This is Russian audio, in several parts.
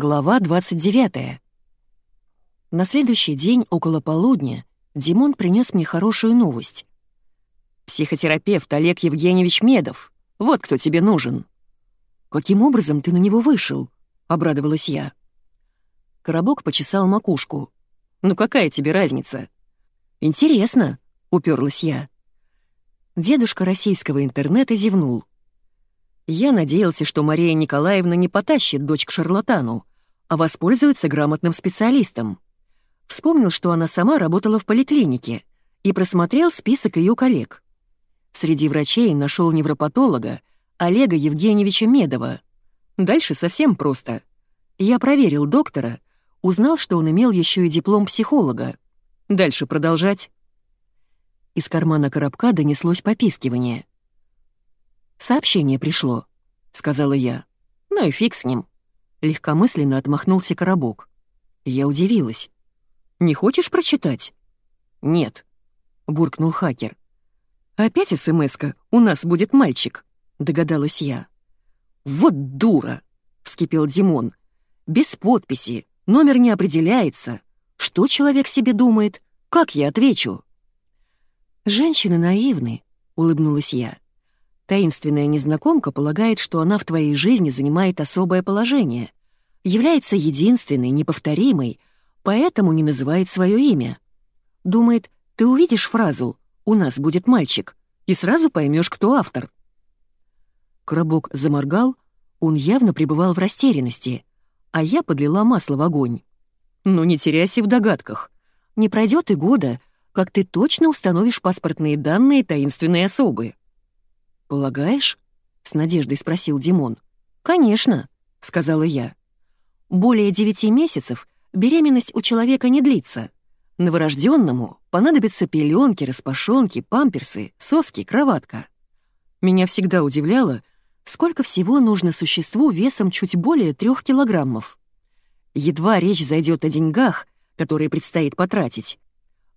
Глава 29. На следующий день, около полудня, Димон принес мне хорошую новость. «Психотерапевт Олег Евгеньевич Медов. Вот кто тебе нужен». «Каким образом ты на него вышел?» — обрадовалась я. Коробок почесал макушку. «Ну какая тебе разница?» «Интересно», — уперлась я. Дедушка российского интернета зевнул. Я надеялся, что Мария Николаевна не потащит дочь к шарлатану, а воспользуется грамотным специалистом. Вспомнил, что она сама работала в поликлинике, и просмотрел список ее коллег. Среди врачей нашел невропатолога Олега Евгеньевича Медова. Дальше совсем просто. Я проверил доктора, узнал, что он имел еще и диплом психолога. Дальше продолжать. Из кармана коробка донеслось попискивание. «Сообщение пришло», — сказала я. «Ну и фиг с ним». Легкомысленно отмахнулся коробок. Я удивилась. «Не хочешь прочитать?» «Нет», — буркнул хакер. «Опять СМС-ка «У нас будет мальчик», — догадалась я. «Вот дура!» — вскипел Димон. «Без подписи, номер не определяется. Что человек себе думает? Как я отвечу?» «Женщины наивны», — улыбнулась я. Таинственная незнакомка полагает, что она в твоей жизни занимает особое положение, является единственной, неповторимой, поэтому не называет свое имя. Думает, ты увидишь фразу «У нас будет мальчик» и сразу поймешь, кто автор. Коробок заморгал, он явно пребывал в растерянности, а я подлила масло в огонь. «Ну не теряйся в догадках. Не пройдет и года, как ты точно установишь паспортные данные таинственной особы». «Полагаешь?» — с надеждой спросил Димон. «Конечно», — сказала я. «Более девяти месяцев беременность у человека не длится. Новорожденному понадобятся пеленки, распашонки, памперсы, соски, кроватка. Меня всегда удивляло, сколько всего нужно существу весом чуть более трех килограммов. Едва речь зайдет о деньгах, которые предстоит потратить,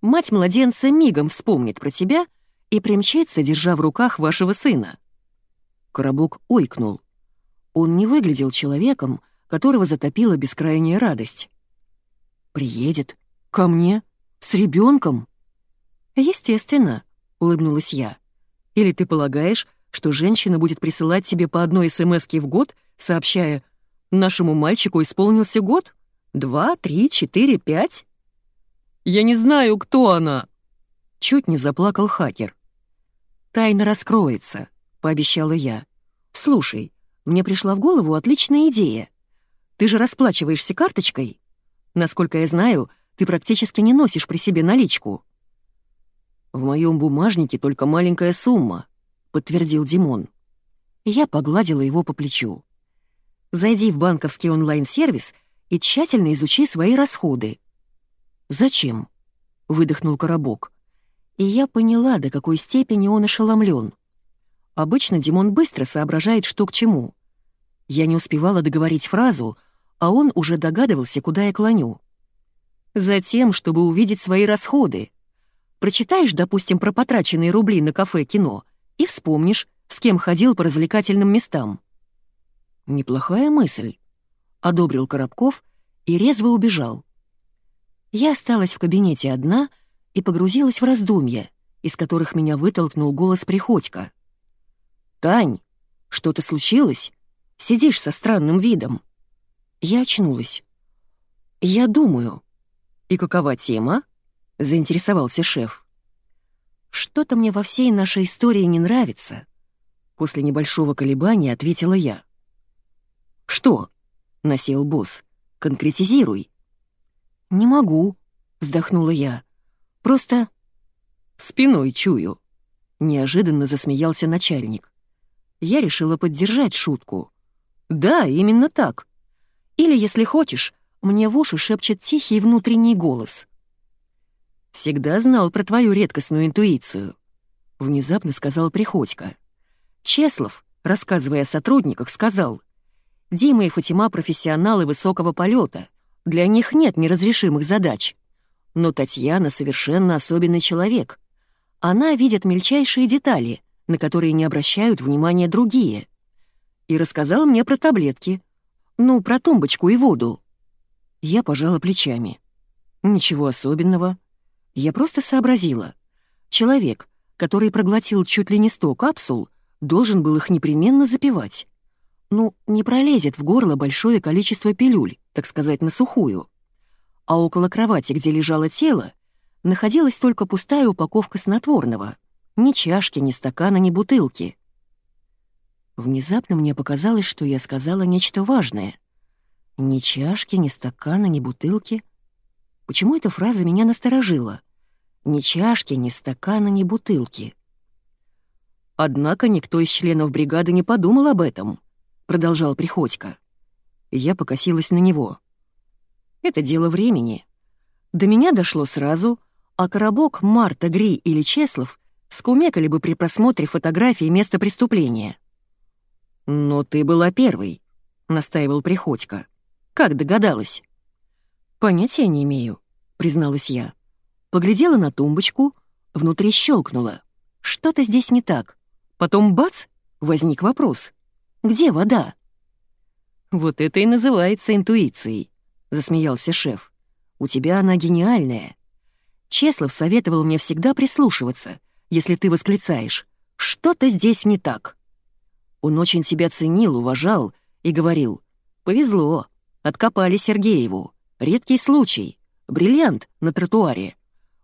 мать младенца мигом вспомнит про тебя — и примчится, держа в руках вашего сына». Коробок ойкнул. Он не выглядел человеком, которого затопила бескрайняя радость. «Приедет? Ко мне? С ребенком? «Естественно», — улыбнулась я. «Или ты полагаешь, что женщина будет присылать тебе по одной СМСке в год, сообщая, нашему мальчику исполнился год? Два, три, четыре, пять?» «Я не знаю, кто она!» Чуть не заплакал хакер. «Тайна раскроется», — пообещала я. «Слушай, мне пришла в голову отличная идея. Ты же расплачиваешься карточкой. Насколько я знаю, ты практически не носишь при себе наличку». «В моем бумажнике только маленькая сумма», — подтвердил Димон. Я погладила его по плечу. «Зайди в банковский онлайн-сервис и тщательно изучи свои расходы». «Зачем?» — выдохнул Коробок и я поняла, до какой степени он ошеломлен. Обычно Димон быстро соображает, что к чему. Я не успевала договорить фразу, а он уже догадывался, куда я клоню. Затем, чтобы увидеть свои расходы. Прочитаешь, допустим, про потраченные рубли на кафе-кино и вспомнишь, с кем ходил по развлекательным местам. «Неплохая мысль», — одобрил Коробков и резво убежал. Я осталась в кабинете одна — и погрузилась в раздумья, из которых меня вытолкнул голос Приходько. «Тань, что-то случилось? Сидишь со странным видом». Я очнулась. «Я думаю». «И какова тема?» — заинтересовался шеф. «Что-то мне во всей нашей истории не нравится», — после небольшого колебания ответила я. «Что?» — насел босс. «Конкретизируй». «Не могу», — вздохнула я. Просто спиной чую. Неожиданно засмеялся начальник. Я решила поддержать шутку. Да, именно так. Или, если хочешь, мне в уши шепчет тихий внутренний голос. «Всегда знал про твою редкостную интуицию», — внезапно сказал Приходько. Чеслов, рассказывая о сотрудниках, сказал, «Дима и Фатима — профессионалы высокого полета. Для них нет неразрешимых задач. Но Татьяна совершенно особенный человек. Она видит мельчайшие детали, на которые не обращают внимания другие. И рассказал мне про таблетки. Ну, про тумбочку и воду». Я пожала плечами. «Ничего особенного. Я просто сообразила. Человек, который проглотил чуть ли не сто капсул, должен был их непременно запивать. Ну, не пролезет в горло большое количество пилюль, так сказать, на сухую. А около кровати, где лежало тело, находилась только пустая упаковка снотворного. Ни чашки, ни стакана, ни бутылки. Внезапно мне показалось, что я сказала нечто важное. Ни чашки, ни стакана, ни бутылки. Почему эта фраза меня насторожила? Ни чашки, ни стакана, ни бутылки. Однако никто из членов бригады не подумал об этом, продолжал Приходько. Я покосилась на него. Это дело времени. До меня дошло сразу, а Коробок, Марта, Гри или Чеслов скумекали бы при просмотре фотографии места преступления. «Но ты была первой», — настаивал Приходько. «Как догадалась?» «Понятия не имею», — призналась я. Поглядела на тумбочку, внутри щелкнула. Что-то здесь не так. Потом бац, возник вопрос. Где вода? Вот это и называется интуицией, засмеялся шеф. У тебя она гениальная. Чеслов советовал мне всегда прислушиваться, если ты восклицаешь «что-то здесь не так». Он очень тебя ценил, уважал и говорил «повезло, откопали Сергееву, редкий случай, бриллиант на тротуаре,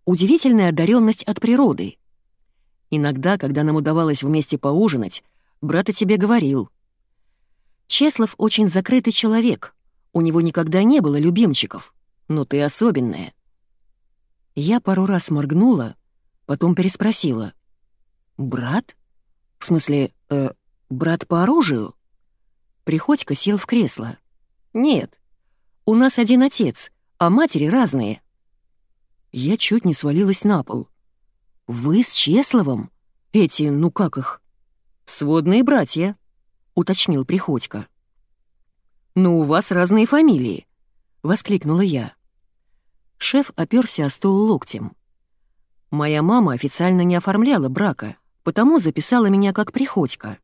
удивительная одаренность от природы». Иногда, когда нам удавалось вместе поужинать, брат о тебе говорил. «Чеслов очень закрытый человек, у него никогда не было любимчиков, но ты особенная». Я пару раз моргнула, потом переспросила. «Брат? В смысле, э, брат по оружию?» Приходько сел в кресло. «Нет, у нас один отец, а матери разные». Я чуть не свалилась на пол. «Вы с Чесловым? Эти, ну как их?» «Сводные братья», — уточнил Приходько. «Но у вас разные фамилии», — воскликнула я. Шеф оперся о стол локтем. «Моя мама официально не оформляла брака, потому записала меня как Приходько.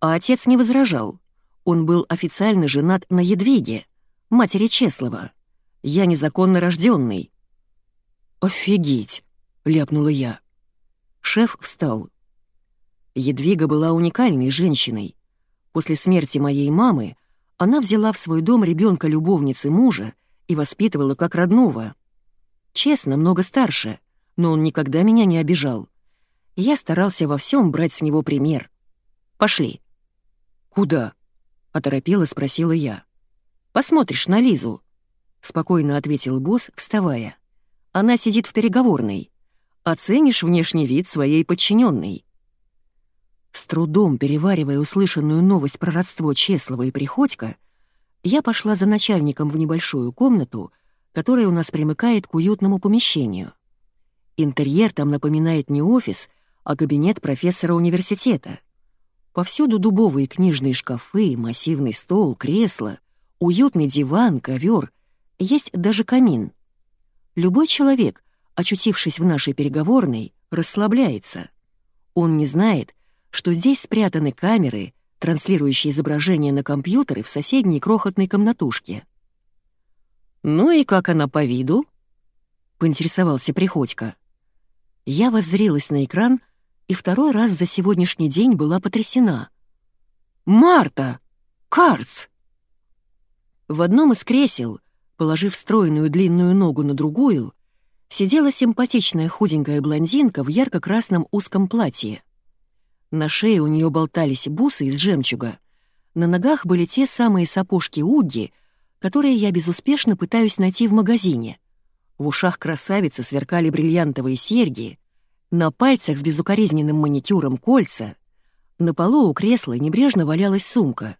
А отец не возражал. Он был официально женат на Едвиге, матери Чеслова. Я незаконно рожденный. «Офигеть!» — ляпнула я. Шеф встал. Едвига была уникальной женщиной. После смерти моей мамы она взяла в свой дом ребенка любовницы мужа и воспитывала как родного. Честно, много старше, но он никогда меня не обижал. Я старался во всем брать с него пример. «Пошли». «Куда?» — оторопела спросила я. «Посмотришь на Лизу», — спокойно ответил босс, вставая. «Она сидит в переговорной оценишь внешний вид своей подчиненной. С трудом переваривая услышанную новость про родство Чеслова и Приходько, я пошла за начальником в небольшую комнату, которая у нас примыкает к уютному помещению. Интерьер там напоминает не офис, а кабинет профессора университета. Повсюду дубовые книжные шкафы, массивный стол, кресло, уютный диван, ковер, есть даже камин. Любой человек, очутившись в нашей переговорной, расслабляется. Он не знает, что здесь спрятаны камеры, транслирующие изображение на компьютеры в соседней крохотной комнатушке. «Ну и как она по виду?» — поинтересовался Приходько. Я воззрелась на экран и второй раз за сегодняшний день была потрясена. «Марта! Карц!» В одном из кресел, положив стройную длинную ногу на другую, сидела симпатичная худенькая блондинка в ярко-красном узком платье. На шее у нее болтались бусы из жемчуга. На ногах были те самые сапожки Уги, которые я безуспешно пытаюсь найти в магазине. В ушах красавицы сверкали бриллиантовые серьги, на пальцах с безукоризненным маникюром кольца, на полу у кресла небрежно валялась сумка.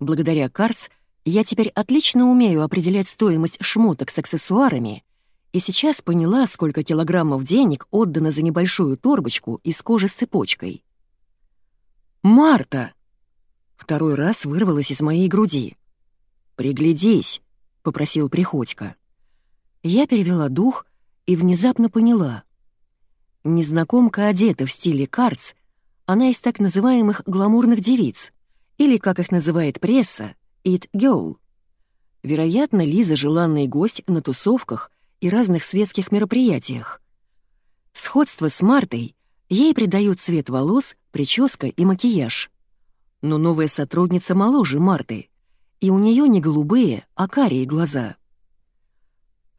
Благодаря Карц я теперь отлично умею определять стоимость шмоток с аксессуарами и сейчас поняла, сколько килограммов денег отдано за небольшую торбочку из кожи с цепочкой. «Марта!» Второй раз вырвалась из моей груди. «Приглядись», — попросил Приходько. Я перевела дух и внезапно поняла. Незнакомка одета в стиле карц, она из так называемых гламурных девиц, или, как их называет пресса, «It Girl». Вероятно, Лиза — желанный гость на тусовках и разных светских мероприятиях. Сходство с Мартой ей придают цвет волос, прическа и макияж. Но новая сотрудница моложе Марты, и у нее не голубые, а карие глаза.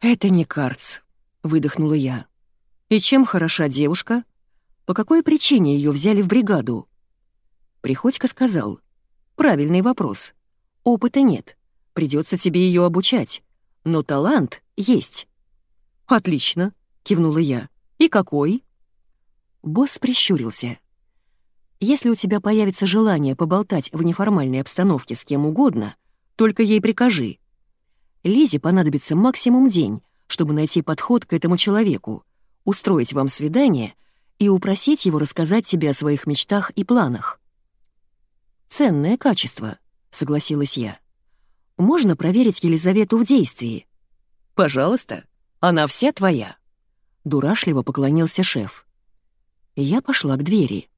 «Это не Карц», — выдохнула я. «И чем хороша девушка? По какой причине ее взяли в бригаду?» Приходько сказал. «Правильный вопрос. Опыта нет. Придется тебе ее обучать. Но талант есть». «Отлично», — кивнула я. «И какой?» Босс прищурился. «Если у тебя появится желание поболтать в неформальной обстановке с кем угодно, только ей прикажи. Лизе понадобится максимум день, чтобы найти подход к этому человеку, устроить вам свидание и упросить его рассказать тебе о своих мечтах и планах. «Ценное качество», — согласилась я. «Можно проверить Елизавету в действии?» «Пожалуйста, она вся твоя», — дурашливо поклонился шеф. Я пошла к двери.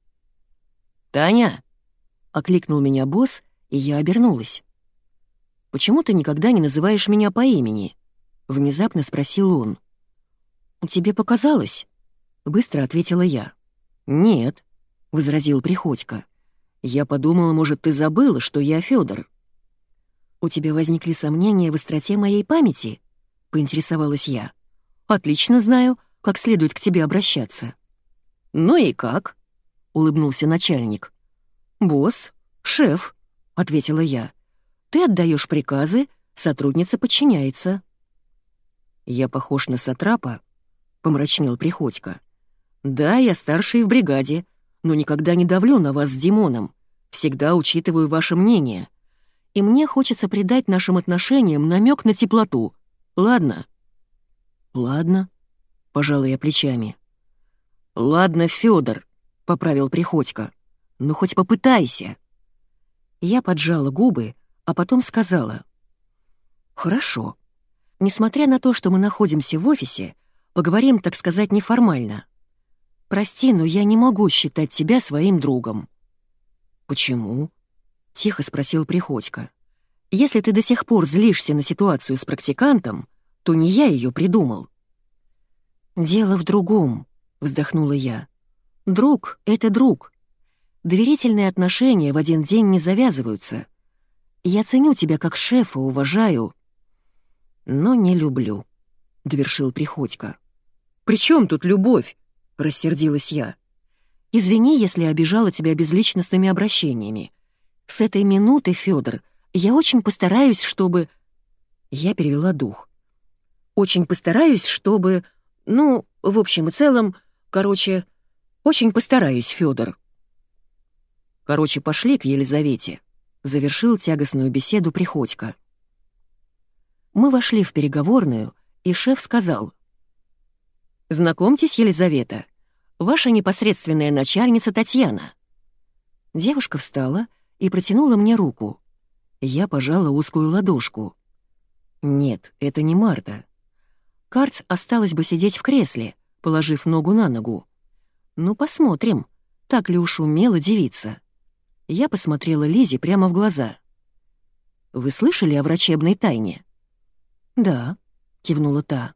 «Таня!» — окликнул меня босс, и я обернулась. «Почему ты никогда не называешь меня по имени?» — внезапно спросил он. «У тебе показалось?» — быстро ответила я. «Нет», — возразил Приходько. «Я подумала, может, ты забыла, что я Фёдор». «У тебя возникли сомнения в остроте моей памяти?» — поинтересовалась я. «Отлично знаю, как следует к тебе обращаться». «Ну и как?» — улыбнулся начальник. «Босс, шеф», — ответила я. Ты отдаешь приказы, сотрудница подчиняется». «Я похож на Сатрапа?» — помрачнел Приходько. «Да, я старший в бригаде, но никогда не давлю на вас с Димоном. Всегда учитываю ваше мнение. И мне хочется придать нашим отношениям намек на теплоту. Ладно?» «Ладно», — пожал я плечами. «Ладно, Федор, поправил Приходько. «Ну хоть попытайся». Я поджала губы, а потом сказала. «Хорошо. Несмотря на то, что мы находимся в офисе, поговорим, так сказать, неформально. Прости, но я не могу считать тебя своим другом». «Почему?» — тихо спросил Приходько. «Если ты до сих пор злишься на ситуацию с практикантом, то не я ее придумал». «Дело в другом», — вздохнула я. «Друг — это друг. Доверительные отношения в один день не завязываются. Я ценю тебя как шефа, уважаю, но не люблю», — довершил Приходько. «При чем тут любовь?» — рассердилась я. «Извини, если обижала тебя безличностными обращениями. С этой минуты, Федор, я очень постараюсь, чтобы...» Я перевела дух. «Очень постараюсь, чтобы... Ну, в общем и целом, короче, очень постараюсь, Федор. Короче, пошли к Елизавете завершил тягостную беседу Приходько. Мы вошли в переговорную, и шеф сказал. «Знакомьтесь, Елизавета, ваша непосредственная начальница Татьяна». Девушка встала и протянула мне руку. Я пожала узкую ладошку. Нет, это не Марта. Карц осталась бы сидеть в кресле, положив ногу на ногу. Ну, посмотрим, так ли уж умела девица. Я посмотрела Лизе прямо в глаза. «Вы слышали о врачебной тайне?» «Да», — кивнула та.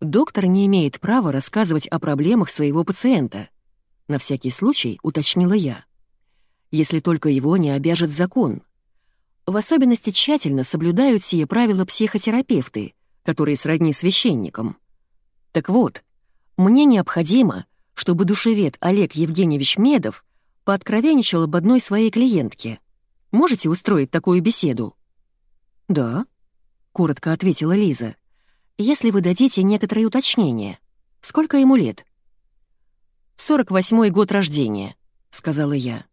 «Доктор не имеет права рассказывать о проблемах своего пациента», — на всякий случай уточнила я. «Если только его не обяжет закон. В особенности тщательно соблюдают сие правила психотерапевты, которые сродни священникам. Так вот, мне необходимо, чтобы душевед Олег Евгеньевич Медов пооткровенничал об одной своей клиентке. Можете устроить такую беседу?» «Да», — коротко ответила Лиза. «Если вы дадите некоторые уточнения. Сколько ему лет?» «Сорок восьмой год рождения», — сказала я.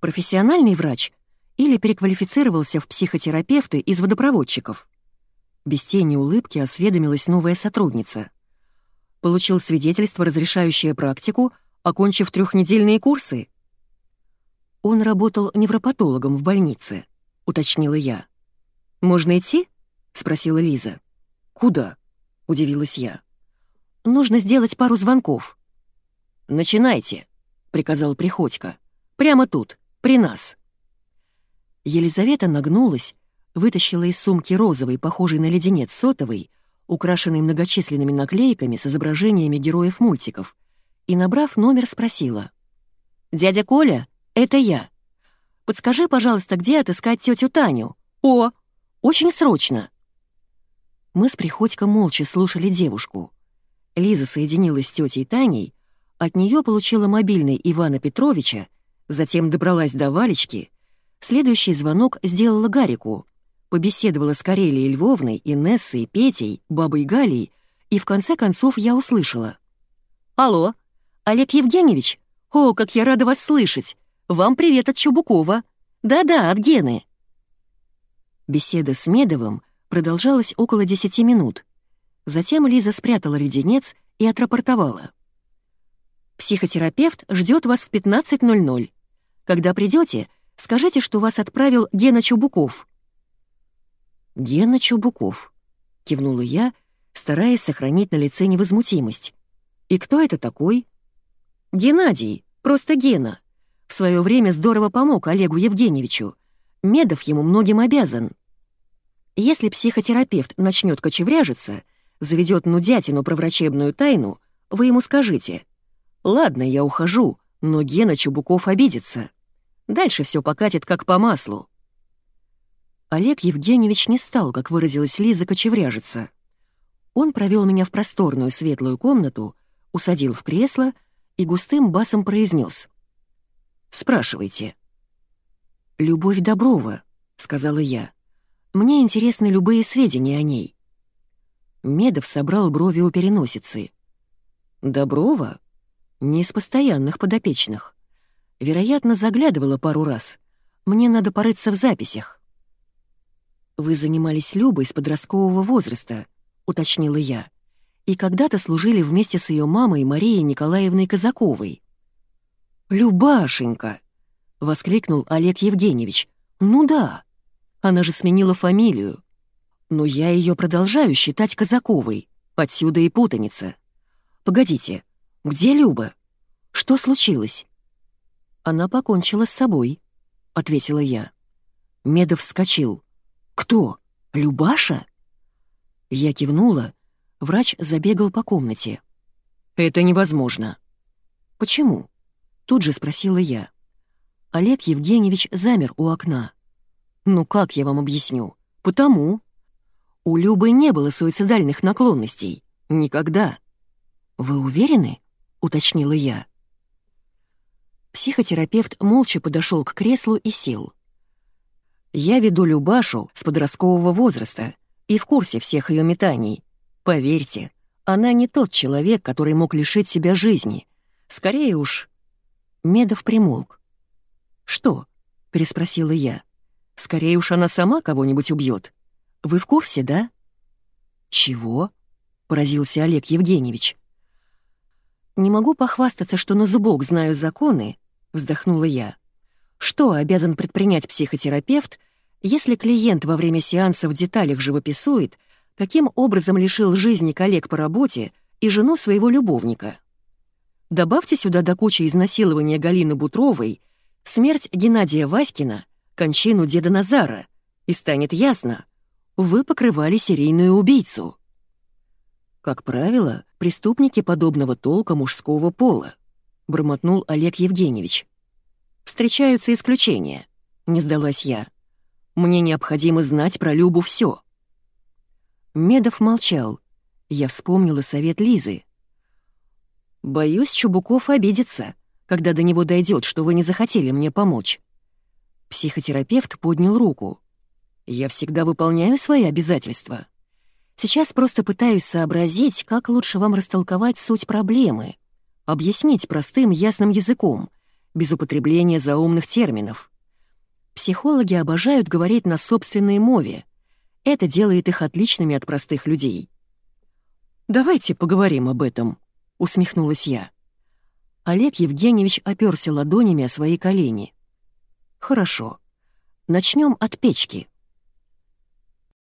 «Профессиональный врач или переквалифицировался в психотерапевты из водопроводчиков?» Без тени улыбки осведомилась новая сотрудница. «Получил свидетельство, разрешающее практику, окончив трехнедельные курсы?» «Он работал невропатологом в больнице», — уточнила я. «Можно идти?» — спросила Лиза. «Куда?» — удивилась я. «Нужно сделать пару звонков». «Начинайте», — приказал Приходько. «Прямо тут, при нас». Елизавета нагнулась, вытащила из сумки розовый, похожий на леденец сотовый, украшенный многочисленными наклейками с изображениями героев мультиков, и, набрав номер, спросила. «Дядя Коля, это я. Подскажи, пожалуйста, где отыскать тетю Таню? О, очень срочно!» Мы с Приходько молча слушали девушку. Лиза соединилась с тетей Таней, от нее получила мобильный Ивана Петровича, затем добралась до Валечки. Следующий звонок сделала Гарику, побеседовала с Карелией Львовной, Инессой, Петей, бабой Галей, и в конце концов я услышала. «Алло, Олег Евгеньевич? О, как я рада вас слышать! Вам привет от Чубукова! Да-да, от Гены!» Беседа с Медовым продолжалась около десяти минут. Затем Лиза спрятала леденец и отрапортовала. «Психотерапевт ждет вас в 15.00. Когда придете, скажите, что вас отправил Гена Чубуков». «Гена Чубуков», — кивнула я, стараясь сохранить на лице невозмутимость. «И кто это такой?» «Геннадий, просто Гена. В свое время здорово помог Олегу Евгеньевичу. Медов ему многим обязан. Если психотерапевт начнет кочевряжиться, заведет нудятину про врачебную тайну, вы ему скажите. «Ладно, я ухожу, но Гена Чубуков обидится. Дальше все покатит как по маслу». Олег Евгеньевич не стал, как выразилась Лиза, кочевряжиться. Он провел меня в просторную светлую комнату, усадил в кресло и густым басом произнес: «Спрашивайте». «Любовь Доброва», — сказала я. «Мне интересны любые сведения о ней». Медов собрал брови у переносицы. «Доброва? Не из постоянных подопечных. Вероятно, заглядывала пару раз. Мне надо порыться в записях». «Вы занимались Любой с подросткового возраста», — уточнила я, «и когда-то служили вместе с ее мамой Марией Николаевной Казаковой». «Любашенька!» — воскликнул Олег Евгеньевич. «Ну да, она же сменила фамилию. Но я ее продолжаю считать Казаковой, отсюда и путаница. Погодите, где Люба? Что случилось?» «Она покончила с собой», — ответила я. Медов вскочил. «Кто? Любаша?» Я кивнула. Врач забегал по комнате. «Это невозможно». «Почему?» Тут же спросила я. Олег Евгеньевич замер у окна. «Ну как я вам объясню? Потому. У Любы не было суицидальных наклонностей. Никогда». «Вы уверены?» — уточнила я. Психотерапевт молча подошел к креслу и сел. Я веду Любашу с подросткового возраста и в курсе всех ее метаний. Поверьте, она не тот человек, который мог лишить себя жизни. Скорее уж... Медов примолк. «Что?» — переспросила я. «Скорее уж она сама кого-нибудь убьет. Вы в курсе, да?» «Чего?» — поразился Олег Евгеньевич. «Не могу похвастаться, что на зубок знаю законы», — вздохнула я. Что обязан предпринять психотерапевт, если клиент во время сеанса в деталях живописует, каким образом лишил жизни коллег по работе и жену своего любовника? Добавьте сюда до кучи изнасилования Галины Бутровой, смерть Геннадия Васькина, кончину деда Назара, и станет ясно, вы покрывали серийную убийцу. Как правило, преступники подобного толка мужского пола, бормотнул Олег Евгеньевич. Встречаются исключения. Не сдалась я. Мне необходимо знать про Любу все. Медов молчал. Я вспомнила совет Лизы. «Боюсь, Чубуков обидится, когда до него дойдет, что вы не захотели мне помочь». Психотерапевт поднял руку. «Я всегда выполняю свои обязательства. Сейчас просто пытаюсь сообразить, как лучше вам растолковать суть проблемы, объяснить простым ясным языком, без употребления заумных терминов. Психологи обожают говорить на собственной мове. Это делает их отличными от простых людей. «Давайте поговорим об этом», — усмехнулась я. Олег Евгеньевич оперся ладонями о свои колени. «Хорошо. Начнем от печки.